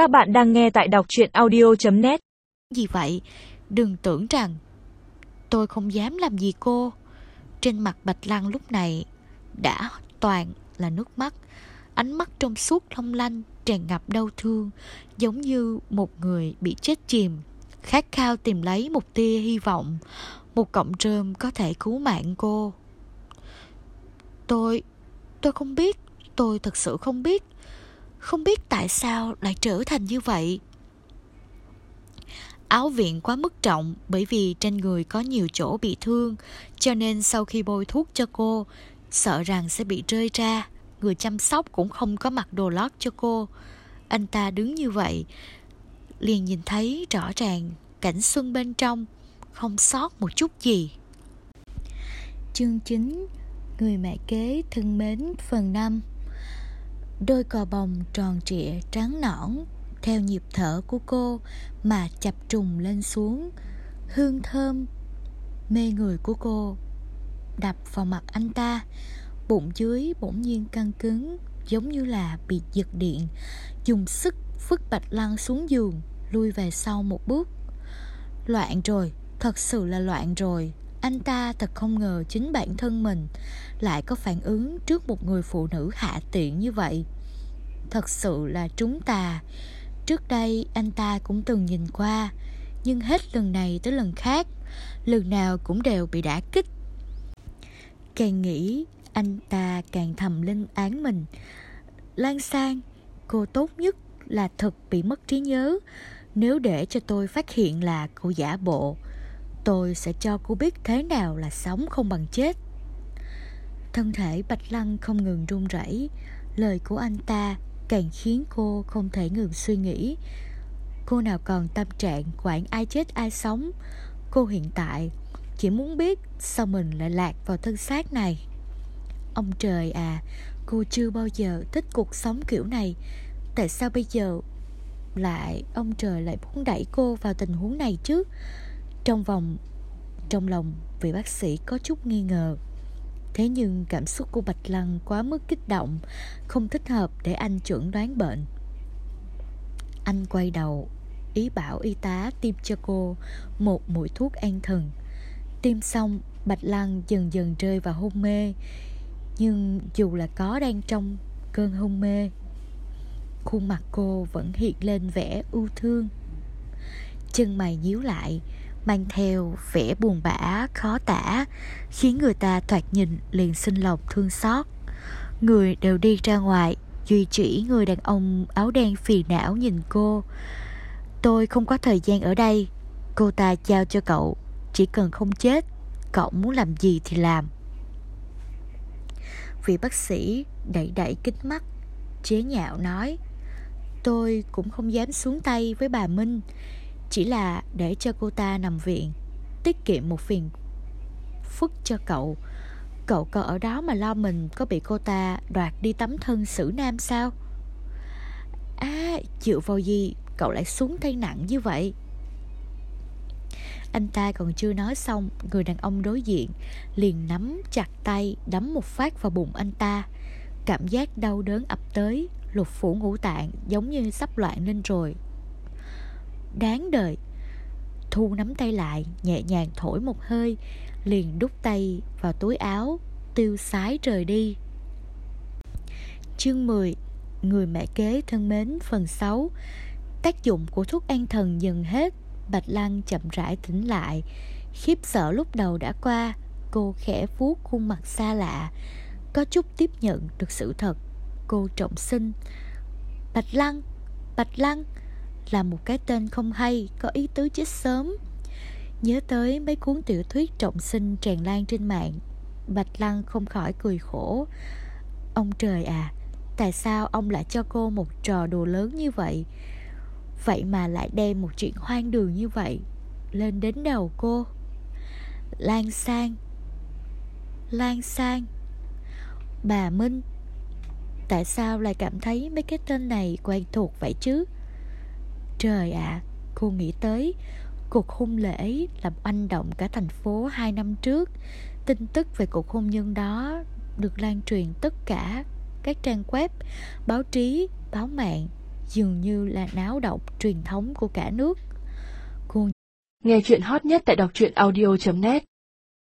Các bạn đang nghe tại đọc truyện audio.net Gì vậy? Đừng tưởng rằng tôi không dám làm gì cô. Trên mặt Bạch Lăng lúc này đã toàn là nước mắt. Ánh mắt trong suốt long lanh, tràn ngập đau thương, giống như một người bị chết chìm. Khát khao tìm lấy một tia hy vọng, một cọng rơm có thể cứu mạng cô. Tôi, tôi không biết, tôi thật sự không biết. Không biết tại sao lại trở thành như vậy. Áo viện quá mức trọng bởi vì trên người có nhiều chỗ bị thương, cho nên sau khi bôi thuốc cho cô, sợ rằng sẽ bị rơi ra. Người chăm sóc cũng không có mặc đồ lót cho cô. Anh ta đứng như vậy, liền nhìn thấy rõ ràng cảnh xuân bên trong, không sót một chút gì. Chương 9 Người mẹ kế thân mến phần 5 Đôi cò bồng tròn trịa trắng nõn, Theo nhịp thở của cô Mà chập trùng lên xuống. Hương thơm, Mê người của cô Đập vào mặt anh ta. Bụng dưới bỗng nhiên căng cứng, Giống như là bị giật điện. Dùng sức vứt bạch lăng xuống giường, Lui về sau một bước. Loạn rồi, Thật sự là loạn rồi anh ta thật không ngờ chính bản thân mình lại có phản ứng trước một người phụ nữ hạ tiện như vậy. Thật sự là chúng ta. Trước đây anh ta cũng từng nhìn qua, nhưng hết lần này tới lần khác, lần nào cũng đều bị đả kích. Càng nghĩ, anh ta càng thầm lên án mình. Lan Sang, cô tốt nhất là thật bị mất trí nhớ. Nếu để cho tôi phát hiện là cô giả bộ, Tôi sẽ cho cô biết thế nào là sống không bằng chết. Thân thể Bạch Lăng không ngừng run rẩy. Lời của anh ta càng khiến cô không thể ngừng suy nghĩ. Cô nào còn tâm trạng quản ai chết ai sống. Cô hiện tại chỉ muốn biết sao mình lại lạc vào thân xác này. Ông trời à, cô chưa bao giờ thích cuộc sống kiểu này. Tại sao bây giờ lại ông trời lại muốn đẩy cô vào tình huống này chứ? Trong vòng, Trong lòng vị bác sĩ có chút nghi ngờ. Thế nhưng cảm xúc của Bạch Lăng quá mức kích động, Không thích hợp để anh chuẩn đoán bệnh. Anh quay đầu, Ý bảo y tá tiêm cho cô Một mũi thuốc an thần. Tiêm xong, Bạch Lăng dần dần rơi vào hôn mê. Nhưng dù là có đang trong cơn hôn mê, Khuôn mặt cô vẫn hiện lên vẻ ưu thương. Chân mày nhíu lại mang theo vẻ buồn bã, khó tả, khiến người ta thoạt nhìn liền sinh lòng thương xót. Người đều đi ra ngoài, duy chỉ người đàn ông áo đen phiền não nhìn cô. Tôi không có thời gian ở đây, cô ta giao cho cậu, chỉ cần không chết, cậu muốn làm gì thì làm. Vị bác sĩ đẩy đẩy kính mắt, chế nhạo nói, tôi cũng không dám xuống tay với bà minh chỉ là để cho cô ta nằm viện, Tiết kiệm một phiền phức cho cậu. Cậu còn ở đó mà lo mình có bị cô ta đoạt đi tấm thân xử nam sao? À chịu vào gì Cậu lại xuống tay nặng như vậy? Anh ta còn chưa nói xong, Người đàn ông đối diện Liền nắm chặt tay, Đấm một phát vào bụng anh ta. Cảm giác đau đớn ập tới, Lục phủ ngũ tạng giống như sắp loạn lên rồi đáng đời Thu nắm tay lại, Nhẹ nhàng thổi một hơi, Liền đút tay vào túi áo, Tiêu sái rời đi. Chương 10 Người mẹ kế thân mến, phần 6 Tác dụng của thuốc an thần dần hết, Bạch Lăng chậm rãi tỉnh lại. Khiếp sợ lúc đầu đã qua, Cô khẽ vuốt khuôn mặt xa lạ. Có chút tiếp nhận được sự thật, Cô trọng sinh. Bạch Lăng Bạch Lăng là một cái tên không hay, có ý tứ chết sớm. Nhớ tới mấy cuốn tiểu thuyết trọng sinh tràn lan trên mạng, bạch lăng không khỏi cười khổ. Ông trời à tại sao ông lại cho cô một trò đùa lớn như vậy? Vậy mà lại đem một chuyện hoang đường như vậy lên đến đầu cô. Lan sang lan sang. Bà minh, tại sao lại cảm thấy mấy cái tên này quen thuộc vậy chứ? Trời ạ, à, cô nghĩ tới cuộc hôn lễ làm oanh động cả thành phố hai năm trước. Tin tức về cuộc hôn nhân đó được lan truyền tất cả các trang web, báo chí, báo mạng, dường như là náo động truyền thống của cả nước. Cô Nghe chuyện hot nhất tại đọc truyện audio.net